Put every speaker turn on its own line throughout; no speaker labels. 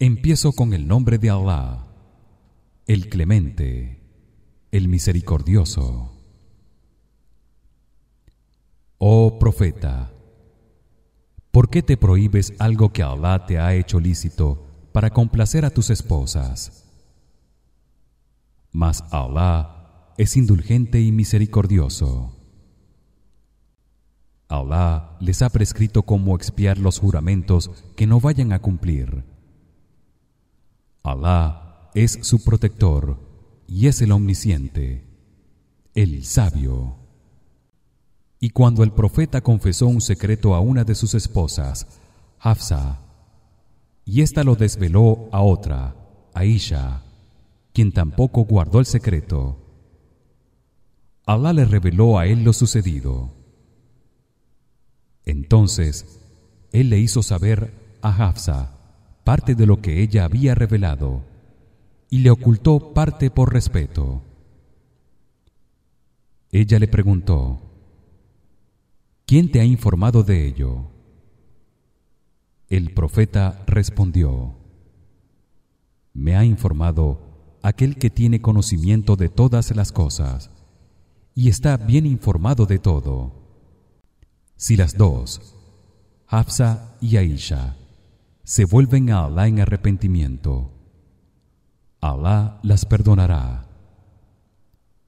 Empiezo con el nombre de Allah, el Clemente, el Misericordioso. Oh profeta, ¿por qué te prohíbes algo que Allah te ha hecho lícito para complacer a tus esposas? Mas Allah es indulgente y misericordioso. Allah les ha prescrito cómo expiar los juramentos que no vayan a cumplir. Allah es su protector y es el omnisciente, el sabio. Y cuando el profeta confesó un secreto a una de sus esposas, Hafsa, y ésta lo desveló a otra, Aisha, quien tampoco guardó el secreto, Allah le reveló a él lo sucedido. Entonces él le hizo saber a Hafsa parte de lo que ella había revelado y le ocultó parte por respeto. Ella le preguntó: ¿Quién te ha informado de ello? El profeta respondió: Me ha informado aquel que tiene conocimiento de todas las cosas y está bien informado de todo. Si las dos, Hafsa y Aisha, se vuelven a Allah en arrepentimiento, Allah las perdonará.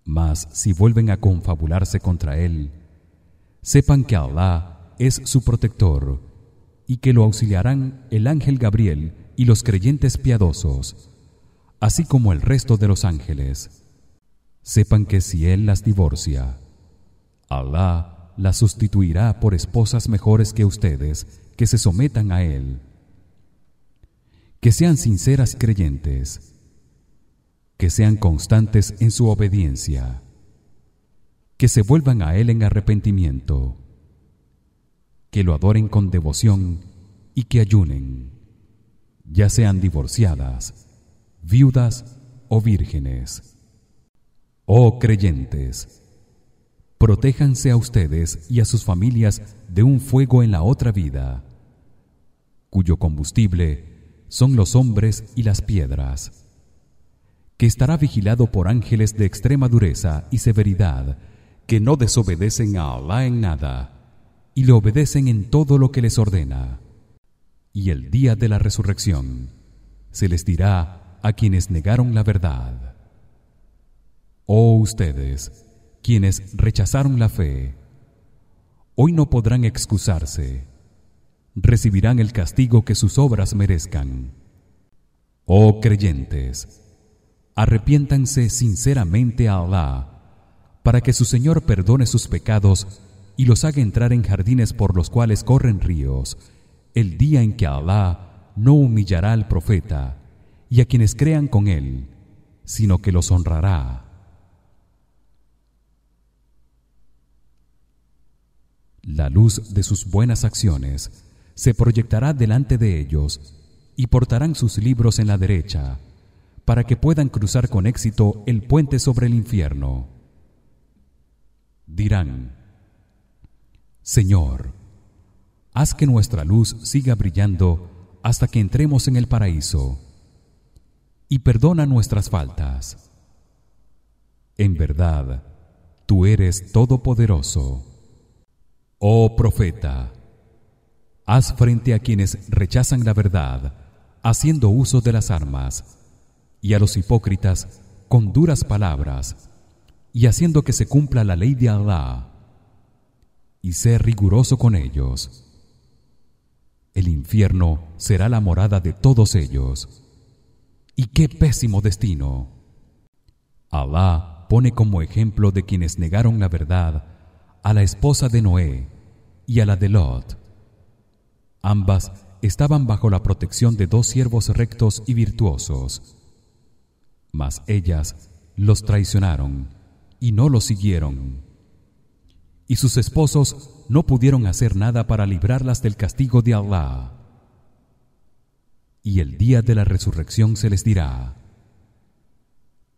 Mas si vuelven a confabularse contra él, sepan que Allah es su protector y que lo auxiliarán el ángel Gabriel y los creyentes piadosos, así como el resto de los ángeles. Sepan que si él las divorcia, Allah las sustituirá por esposas mejores que ustedes que se sometan a él que sean sinceras creyentes que sean constantes en su obediencia que se vuelvan a él en arrepentimiento que lo adoren con devoción y que ayunen ya sean divorciadas viudas o vírgenes. Oh creyentes protéjanse a ustedes y a sus familias de un fuego en la otra vida cuyo combustible son los hombres y las piedras que estará vigilado por ángeles de extrema dureza y severidad que no desobedecen a Allah en nada y le obedecen en todo lo que les ordena. Y el día de la resurrección se les dirá a quienes negaron la verdad. Oh ustedes quienes rechazaron la fe hoy no podrán excusarse recibirán el castigo que sus obras merezcan. Oh creyentes arrepiéntanse sinceramente a Allah para que su Señor perdone sus pecados y los haga entrar en jardines por los cuales corren ríos el día en que Allah no humillará al profeta y a quienes crean con él sino que los honrará. La luz de sus buenas acciones se proyectará delante de ellos y portarán sus libros en la derecha para que puedan cruzar con éxito el puente sobre el infierno. Dirán Señor haz que nuestra luz siga brillando hasta que entremos en el paraíso y perdona nuestras faltas. En verdad tú eres todopoderoso Oh profeta, haz frente a quienes rechazan la verdad, haciendo uso de las armas, y a los hipócritas con duras palabras, y haciendo que se cumpla la ley de Allah, y ser riguroso con ellos. El infierno será la morada de todos ellos. Y qué pésimo destino. Allah pone como ejemplo de quienes negaron la verdad a la esposa de Noé y a la de Lot. Ambas estaban bajo la protección de dos siervos rectos y virtuosos. Mas ellas los traicionaron y no los siguieron. Y sus esposos no pudieron hacer nada para librarlas del castigo de Allah. Y el día de la resurrección se les dirá: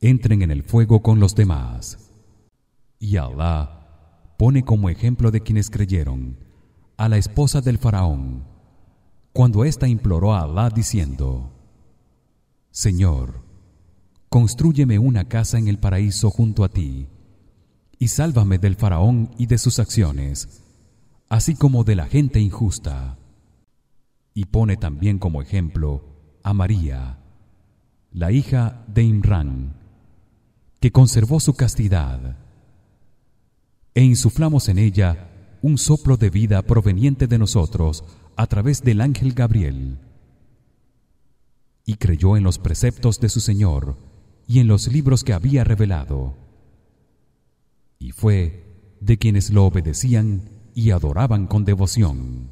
Entren en el fuego con los demás. Y Allah pone como ejemplo de quienes creyeron a la esposa del faraón cuando ésta imploró a Allah diciendo Señor Constrúyeme una casa en el paraíso junto a ti y sálvame del faraón y de sus acciones, así como de la gente injusta. Y pone también como ejemplo a María, la hija de Imran, que conservó su castidad. E insuflamos en ella un soplo de vida proveniente de nosotros a través del ángel Gabriel. Y creyó en los preceptos de su Señor y en los libros que había revelado y fue de quienes lo obedecían y adoraban con devoción